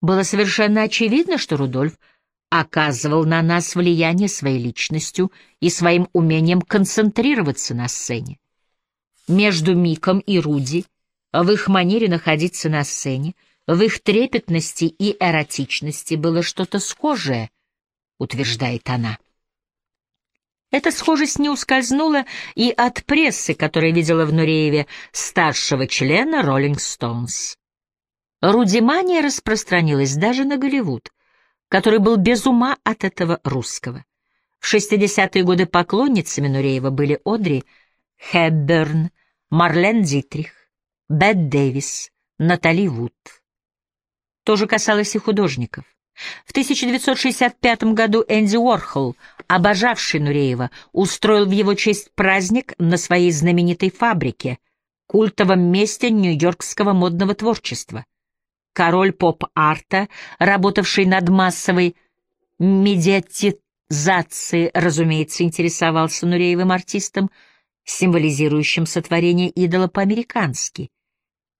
Было совершенно очевидно, что Рудольф оказывал на нас влияние своей личностью и своим умением концентрироваться на сцене. Между Миком и Руди, в их манере находиться на сцене, в их трепетности и эротичности было что-то схожее, утверждает она. Эта схожесть не ускользнула и от прессы, которая видела в Нурееве старшего члена «Роллинг Стоунс». Рудимания распространилась даже на Голливуд, который был без ума от этого русского. В 60-е годы поклонницами Нуреева были Одри Хепберн, Марлен Дитрих, Бет Дэвис, Натали Вуд. То же касалось и художников. В 1965 году Энди Уорхол, обожавший Нуреева, устроил в его честь праздник на своей знаменитой фабрике, культовом месте нью-йоркского модного творчества. Король поп-арта, работавший над массовой медиатизацией, разумеется, интересовался Нуреевым артистом, символизирующим сотворение идола по-американски.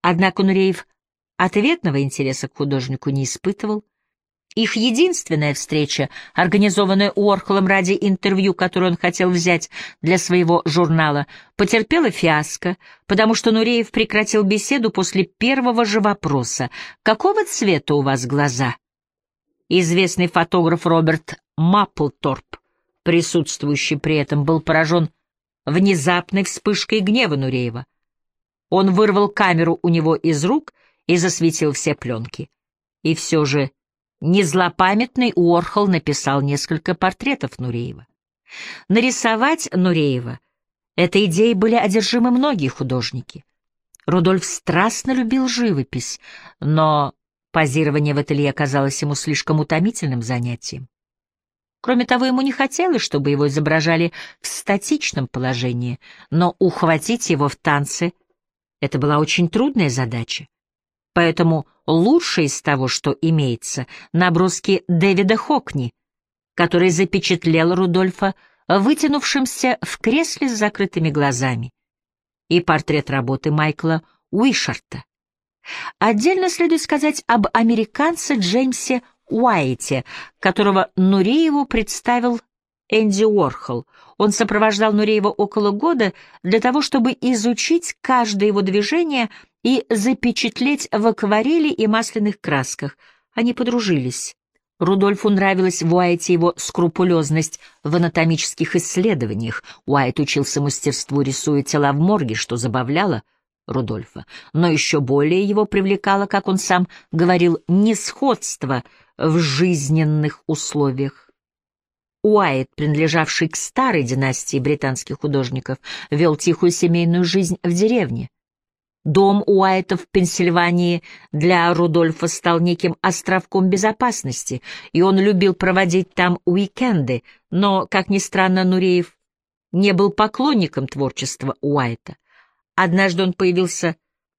Однако Нуреев ответного интереса к художнику не испытывал, их единственная встреча, организованная Уорхолом ради интервью, которое он хотел взять для своего журнала, потерпела фиаско, потому что Нуреев прекратил беседу после первого же вопроса «Какого цвета у вас глаза?» Известный фотограф Роберт Мапплторп, присутствующий при этом, был поражен внезапной вспышкой гнева Нуреева. Он вырвал камеру у него из рук и засветил все пленки. И все же Незлопамятный Уорхол написал несколько портретов Нуреева. Нарисовать Нуреева этой идеей были одержимы многие художники. Рудольф страстно любил живопись, но позирование в ателье казалось ему слишком утомительным занятием. Кроме того, ему не хотелось, чтобы его изображали в статичном положении, но ухватить его в танце — это была очень трудная задача. Поэтому лучшее из того, что имеется, наброски Дэвида Хокни, который запечатлел Рудольфа вытянувшимся в кресле с закрытыми глазами, и портрет работы Майкла Уишарта. Отдельно следует сказать об американце Джеймсе Уайте, которого Нурееву представил Энди Уорхол. Он сопровождал Нуреева около года для того, чтобы изучить каждое его движение и запечатлеть в акварели и масляных красках. Они подружились. Рудольфу нравилась в Уайте его скрупулезность в анатомических исследованиях. Уайт учился мастерству, рисуя тела в морге, что забавляло Рудольфа. Но еще более его привлекало, как он сам говорил, несходство в жизненных условиях. Уайт, принадлежавший к старой династии британских художников, вел тихую семейную жизнь в деревне. Дом Уайта в Пенсильвании для Рудольфа стал неким островком безопасности, и он любил проводить там уикенды, но, как ни странно, Нуреев не был поклонником творчества Уайта. Однажды он появился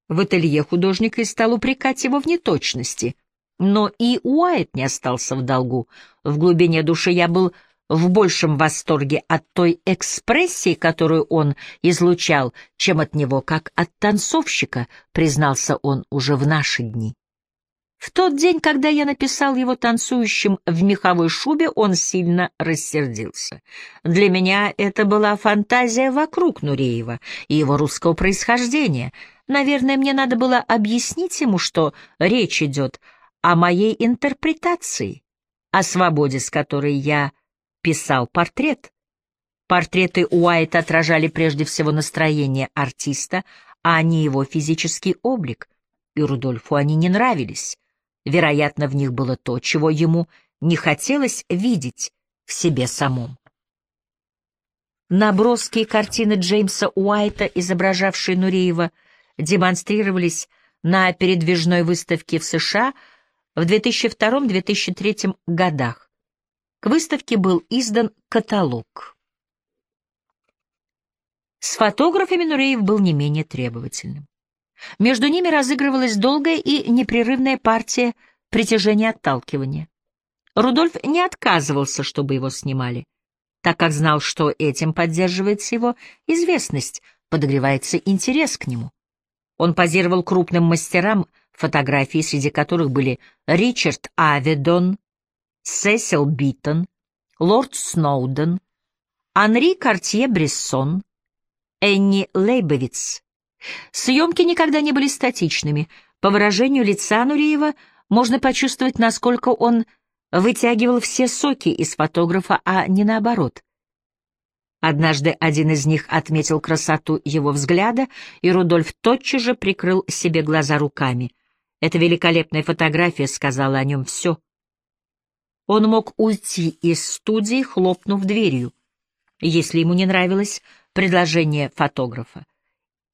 в ателье художника и стал упрекать его в неточности. Но и Уайт не остался в долгу. В глубине души я был в большем восторге от той экспрессии, которую он излучал, чем от него, как от танцовщика, признался он уже в наши дни. В тот день, когда я написал его танцующим в меховой шубе, он сильно рассердился. Для меня это была фантазия вокруг Нуреева и его русского происхождения. Наверное, мне надо было объяснить ему, что речь идет о моей интерпретации, о свободе, с которой я писал портрет. Портреты Уайта отражали прежде всего настроение артиста, а не его физический облик, и Рудольфу они не нравились. Вероятно, в них было то, чего ему не хотелось видеть в себе самом. Наброски и картины Джеймса Уайта, изображавшие Нуреева, демонстрировались на передвижной выставке в США в 2002-2003 годах. К выставке был издан каталог. С фотографами Нуреев был не менее требовательным. Между ними разыгрывалась долгая и непрерывная партия притяжения-отталкивания. Рудольф не отказывался, чтобы его снимали, так как знал, что этим поддерживается его известность, подогревается интерес к нему. Он позировал крупным мастерам фотографии, среди которых были Ричард Аведон, Сесил Битон, лорд Сноуден, Анри Картье-Брессон, Энни Лейбовиц. Съемки никогда не были статичными. По выражению лица Нуриева можно почувствовать, насколько он вытягивал все соки из фотографа, а не наоборот. Однажды один из них отметил красоту его взгляда, и Рудольф тотчас же прикрыл себе глаза руками. Эта великолепная фотография сказала о нем все. Он мог уйти из студии, хлопнув дверью, если ему не нравилось предложение фотографа,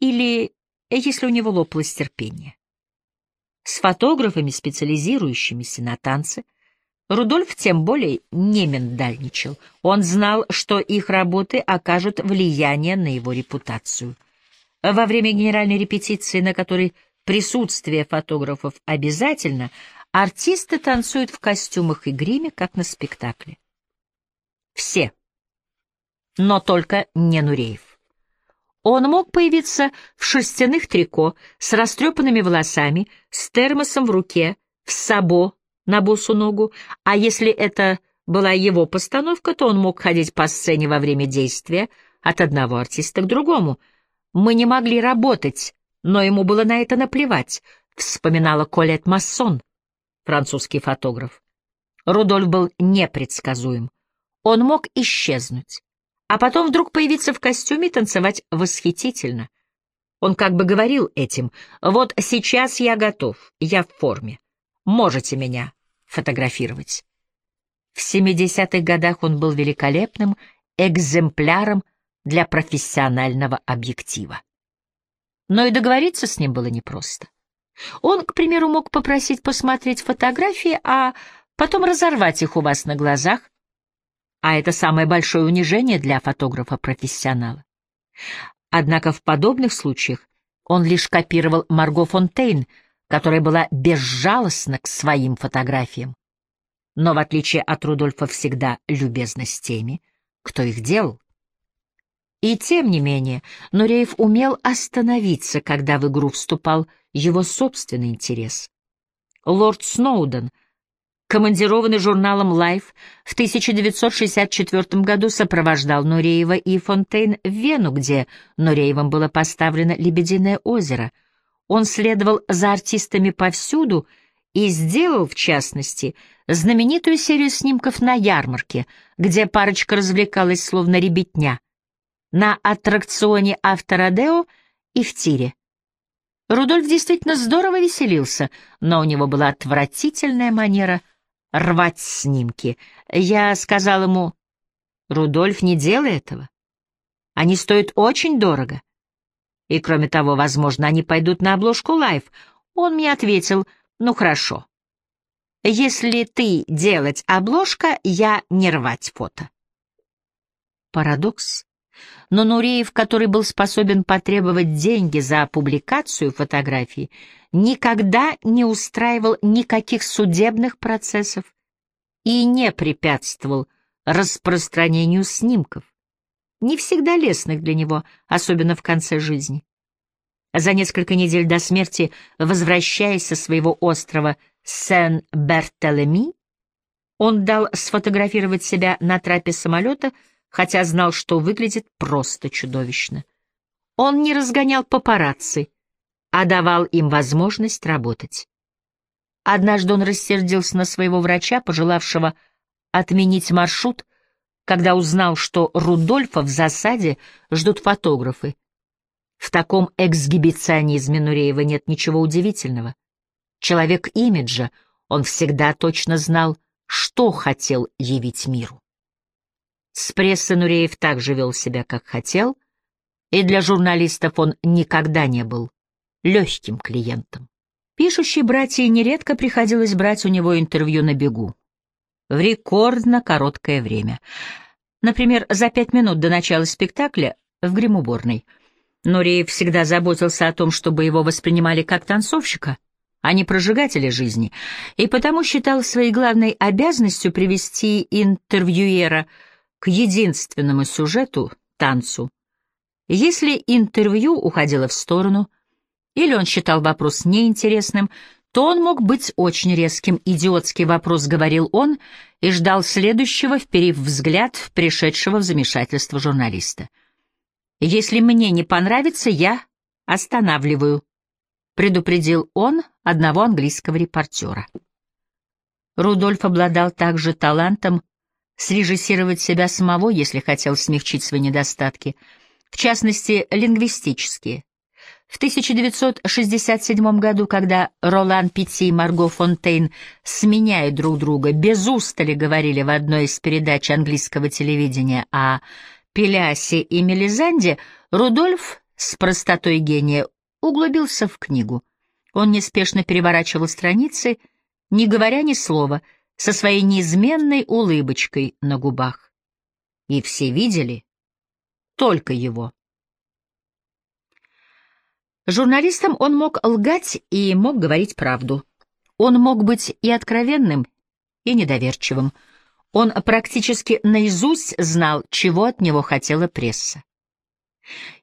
или если у него лопалось терпение. С фотографами, специализирующимися на танце, Рудольф тем более не миндальничал. Он знал, что их работы окажут влияние на его репутацию. Во время генеральной репетиции, на которой присутствие фотографов обязательно, артисты танцуют в костюмах и гриме, как на спектакле. Все. Но только не Нуреев. Он мог появиться в шерстяных трико, с растрепанными волосами, с термосом в руке, в сабо, на босу ногу, а если это была его постановка, то он мог ходить по сцене во время действия от одного артиста к другому. Мы не могли работать, но ему было на это наплевать, вспоминала Колет Массон, французский фотограф. Рудольф был непредсказуем. Он мог исчезнуть, а потом вдруг появиться в костюме и танцевать восхитительно. Он как бы говорил этим, вот сейчас я готов, я в форме, можете меня фотографировать. В 70-х годах он был великолепным экземпляром для профессионального объектива. Но и договориться с ним было непросто. Он, к примеру, мог попросить посмотреть фотографии, а потом разорвать их у вас на глазах, а это самое большое унижение для фотографа-профессионала. Однако в подобных случаях он лишь копировал Марго Фонтейн — которая была безжалостна к своим фотографиям, но, в отличие от Рудольфа, всегда любезна с теми, кто их делал. И тем не менее, Нуреев умел остановиться, когда в игру вступал его собственный интерес. Лорд Сноуден, командированный журналом Life, в 1964 году сопровождал Нуреева и Фонтейн в Вену, где Нуреевым было поставлено «Лебединое озеро», он следовал за артистами повсюду и сделал, в частности, знаменитую серию снимков на ярмарке, где парочка развлекалась словно ребятня, на аттракционе Авторадео и в тире. Рудольф действительно здорово веселился, но у него была отвратительная манера рвать снимки. Я сказал ему, «Рудольф, не делай этого. Они стоят очень дорого. И кроме того, возможно, они пойдут на обложку Life. Он мне ответил, ну хорошо. Если ты делать обложка, я не рвать фото. Парадокс. Но Нуреев, который был способен потребовать деньги за публикацию фотографии, никогда не устраивал никаких судебных процессов и не препятствовал распространению снимков не всегда лестных для него, особенно в конце жизни. За несколько недель до смерти, возвращаясь со своего острова Сен-Бертелеми, он дал сфотографировать себя на трапе самолета, хотя знал, что выглядит просто чудовищно. Он не разгонял папарацци, а давал им возможность работать. Однажды он рассердился на своего врача, пожелавшего отменить маршрут, когда узнал, что Рудольфа в засаде ждут фотографы. В таком эксгибиционизме Нуреева нет ничего удивительного. Человек имиджа, он всегда точно знал, что хотел явить миру. С прессой Нуреев также вел себя, как хотел, и для журналистов он никогда не был легким клиентом. Пишущей братья нередко приходилось брать у него интервью на бегу в рекордно короткое время. Например, за пять минут до начала спектакля в гримуборной. Нуреев всегда заботился о том, чтобы его воспринимали как танцовщика, а не прожигателя жизни, и потому считал своей главной обязанностью привести интервьюера к единственному сюжету — танцу. Если интервью уходило в сторону, или он считал вопрос неинтересным, Тон мог быть очень резким. Идиотский вопрос говорил он и ждал следующего, вперив взгляд в пришедшего в замешательство журналиста. «Если мне не понравится, я останавливаю», — предупредил он одного английского репортера. Рудольф обладал также талантом срежиссировать себя самого, если хотел смягчить свои недостатки, в частности, лингвистические. В 1967 году, когда Ролан Петти и Марго Фонтейн, сменяя друг друга, без устали говорили в одной из передач английского телевидения о Пелясе и Мелизанде, Рудольф с простотой гения углубился в книгу. Он неспешно переворачивал страницы, не говоря ни слова, со своей неизменной улыбочкой на губах. И все видели только его. Журналистам он мог лгать и мог говорить правду. Он мог быть и откровенным, и недоверчивым. Он практически наизусть знал, чего от него хотела пресса.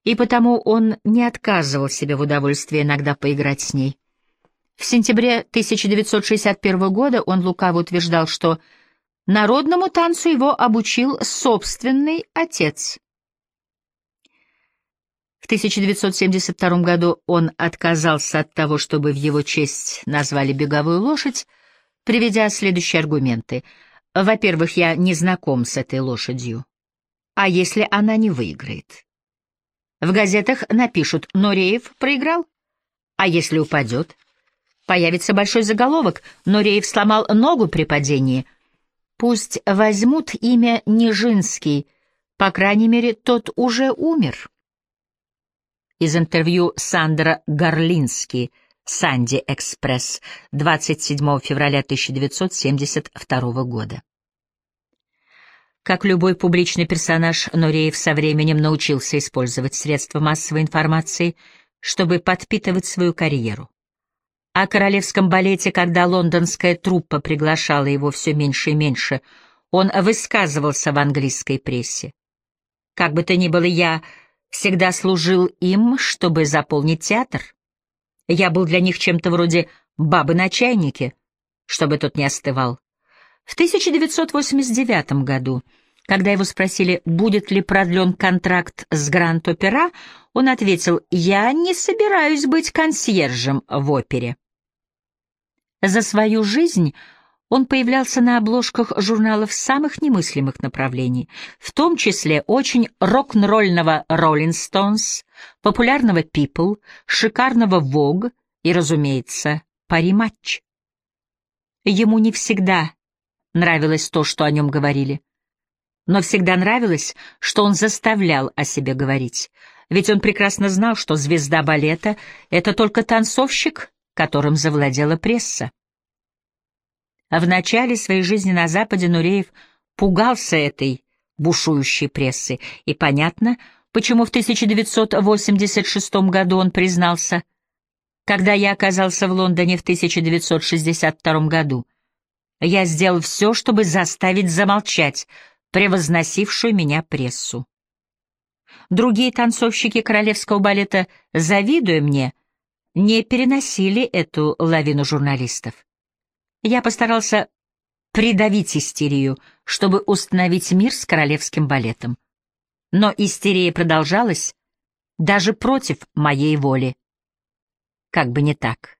И потому он не отказывал себе в удовольствии иногда поиграть с ней. В сентябре 1961 года он лукаво утверждал, что народному танцу его обучил собственный отец. В 1972 году он отказался от того, чтобы в его честь назвали беговую лошадь, приведя следующие аргументы. Во-первых, я не знаком с этой лошадью. А если она не выиграет? В газетах напишут «Нореев проиграл». А если упадет? Появится большой заголовок «Нореев сломал ногу при падении». Пусть возьмут имя Нижинский, по крайней мере, тот уже умер из интервью Сандра Горлински, Санди Экспресс, 27 февраля 1972 года. Как любой публичный персонаж, Нуреев со временем научился использовать средства массовой информации, чтобы подпитывать свою карьеру. О королевском балете, когда лондонская труппа приглашала его все меньше и меньше, он высказывался в английской прессе. Как бы то ни было, я всегда служил им, чтобы заполнить театр. Я был для них чем-то вроде бабы на чайнике, чтобы тот не остывал. В 1989 году, когда его спросили, будет ли продлен контракт с Гранд-Опера, он ответил, «Я не собираюсь быть консьержем в опере». За свою жизнь он появлялся на обложках журналов самых немыслимых направлений, в том числе очень рок-н-ролльного Rolling Stones, популярного People, шикарного Vogue и, разумеется, Пари-матч. Ему не всегда нравилось то, что о нем говорили. Но всегда нравилось, что он заставлял о себе говорить, ведь он прекрасно знал, что звезда балета — это только танцовщик, которым завладела пресса. А в начале своей жизни на Западе Нуреев пугался этой бушующей прессы, и понятно, почему в 1986 году он признался, когда я оказался в Лондоне в 1962 году, я сделал все, чтобы заставить замолчать превозносившую меня прессу. Другие танцовщики королевского балета, завидуя мне, не переносили эту лавину журналистов. Я постарался придавить истерию, чтобы установить мир с королевским балетом. Но истерия продолжалась даже против моей воли. Как бы не так.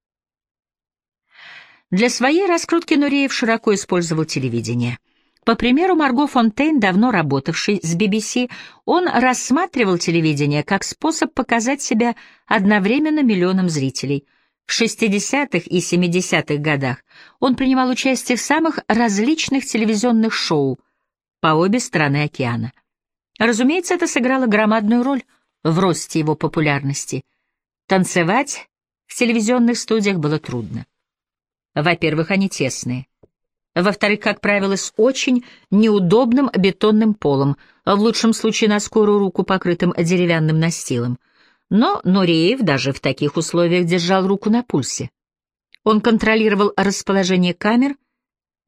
Для своей раскрутки Нуреев широко использовал телевидение. По примеру Марго Фонтейн, давно работавшей с BBC, он рассматривал телевидение как способ показать себя одновременно миллионам зрителей — в 60-х и 70-х годах он принимал участие в самых различных телевизионных шоу по обе стороны океана. Разумеется, это сыграло громадную роль в росте его популярности. Танцевать в телевизионных студиях было трудно. Во-первых, они тесные. Во-вторых, как правило, с очень неудобным бетонным полом, в лучшем случае на скорую руку покрытым деревянным настилом — но Нуреев даже в таких условиях держал руку на пульсе. Он контролировал расположение камер,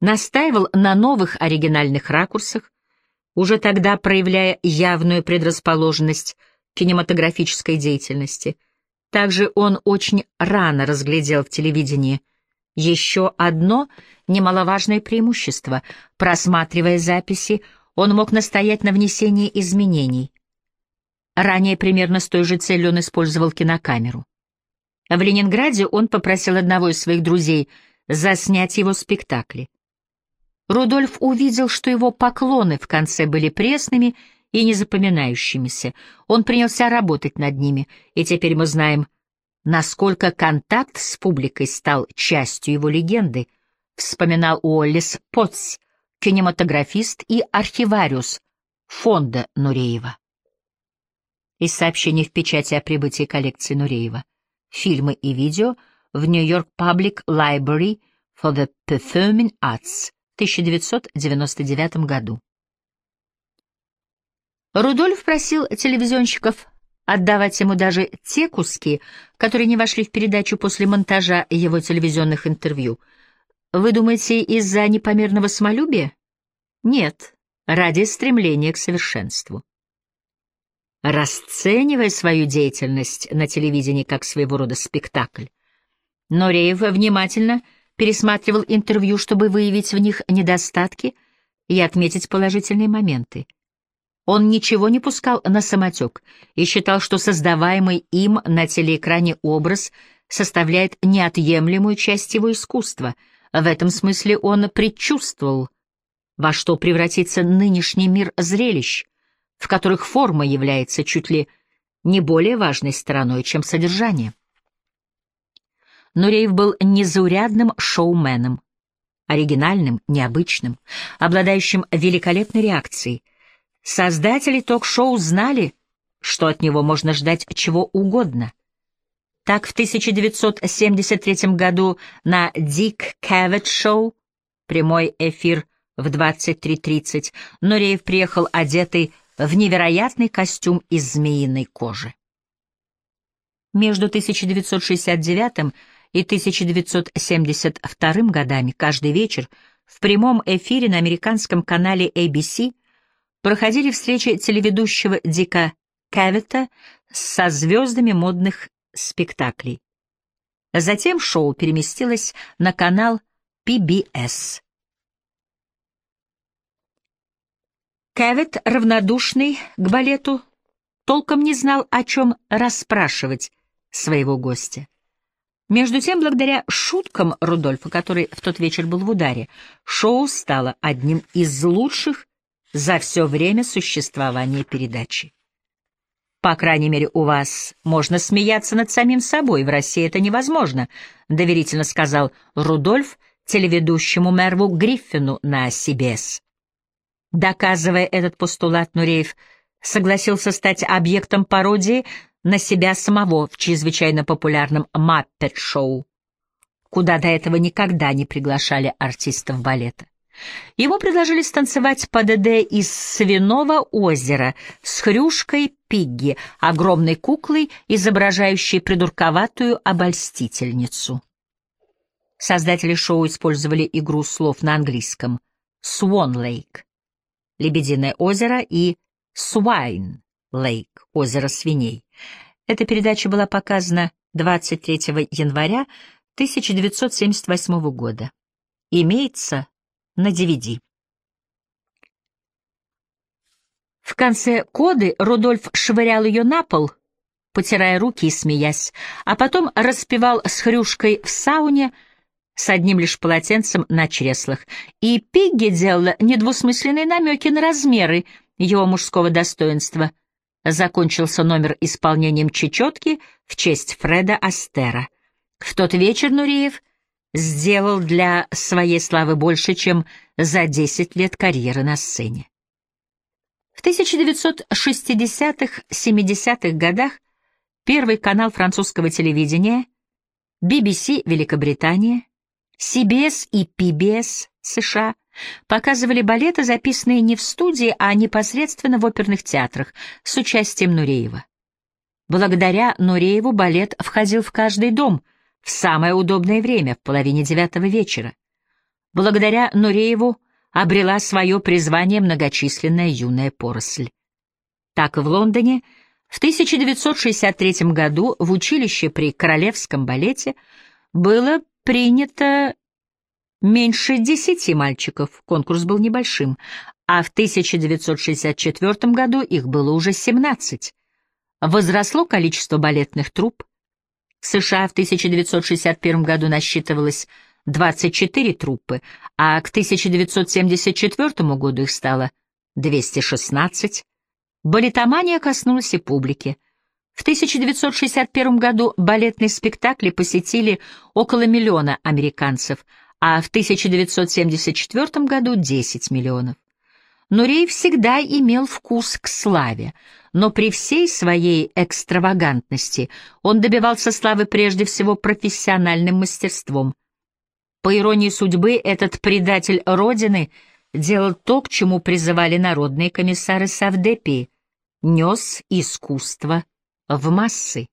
настаивал на новых оригинальных ракурсах, уже тогда проявляя явную предрасположенность к кинематографической деятельности. Также он очень рано разглядел в телевидении Еще одно немаловажное преимущество. Просматривая записи, он мог настоять на внесении изменений. Ранее примерно с той же целью он использовал кинокамеру. В Ленинграде он попросил одного из своих друзей заснять его спектакли. Рудольф увидел, что его поклоны в конце были пресными и незапоминающимися. Он принялся работать над ними, и теперь мы знаем, насколько контакт с публикой стал частью его легенды, вспоминал Уоллес Потс, кинематографист и архивариус фонда Нуреева. Из сообщений в печати о прибытии коллекции Нуреева, фильмы и видео в York Public Library for the Performing Arts 1999 году. Рудольф просил телевизионщиков отдавать ему даже те куски, которые не вошли в передачу после монтажа его телевизионных интервью. Вы думаете, из-за непомерного самолюбия? Нет, ради стремления к совершенству. Расценивая свою деятельность на телевидении как своего рода спектакль, Нореев внимательно пересматривал интервью, чтобы выявить в них недостатки и отметить положительные моменты. Он ничего не пускал на самотек и считал, что создаваемый им на телеэкране образ составляет неотъемлемую часть его искусства. В этом смысле он предчувствовал, во что превратится нынешний мир зрелищ, в которых форма является чуть ли не более важной стороной, чем содержание. Нуреев был незаурядным шоуменом, оригинальным, необычным, обладающим великолепной реакцией. Создатели ток-шоу знали, что от него можно ждать чего угодно. Так в 1973 году на Дик Кевет Шоу, прямой эфир в 23.30, Нуреев приехал одетый в невероятный костюм из змеиной кожи. Между 1969 и 1972 годами каждый вечер в прямом эфире на американском канале ABC проходили встречи телеведущего Дика Кавета со звездами модных спектаклей. Затем шоу переместилось на канал PBS. Кевет, равнодушный к балету, толком не знал, о чем расспрашивать своего гостя. Между тем, благодаря шуткам Рудольфа, который в тот вечер был в ударе, шоу стало одним из лучших за все время существования передачи. «По крайней мере, у вас можно смеяться над самим собой, в России это невозможно», — доверительно сказал Рудольф телеведущему Мерву Гриффину на CBS. Доказывая этот постулат, Нуреев согласился стать объектом пародии на себя самого в чрезвычайно популярном «Маппет-шоу», куда до этого никогда не приглашали артистов балета. Ему предложили станцевать по ДД из Свиного озера с хрюшкой Пигги, огромной куклой, изображающей придурковатую обольстительницу. Создатели шоу использовали игру слов на английском «Swan Lake» — «Лебединое озеро» и «Swine Lake» — «Озеро свиней». Эта передача была показана 23 января 1978 года. Имеется на DVD. В конце коды Рудольф швырял ее на пол, потирая руки и смеясь, а потом распевал с хрюшкой в сауне с одним лишь полотенцем на чреслах. И Пигги делала недвусмысленные намеки на размеры его мужского достоинства — закончился номер исполнением чечетки в честь Фреда Астера. В тот вечер Нуриев сделал для своей славы больше, чем за 10 лет карьеры на сцене. В 1960-70-х годах Первый канал французского телевидения, BBC Великобритания, CBS и PBS США – Показывали балеты, записанные не в студии, а непосредственно в оперных театрах с участием Нуреева. Благодаря Нурееву балет входил в каждый дом в самое удобное время, в половине девятого вечера. Благодаря Нурееву обрела свое призвание многочисленная юная поросль. Так и в Лондоне в 1963 году в училище при Королевском балете было принято меньше десяти мальчиков, конкурс был небольшим, а в 1964 году их было уже 17. Возросло количество балетных труп. В США в 1961 году насчитывалось 24 труппы, а к 1974 году их стало 216. Балетомания коснулась и публики. В 1961 году балетные спектакли посетили около миллиона американцев, а в 1974 году — 10 миллионов. Нурей всегда имел вкус к славе, но при всей своей экстравагантности он добивался славы прежде всего профессиональным мастерством. По иронии судьбы, этот предатель Родины делал то, к чему призывали народные комиссары Савдепии — нес искусство в массы.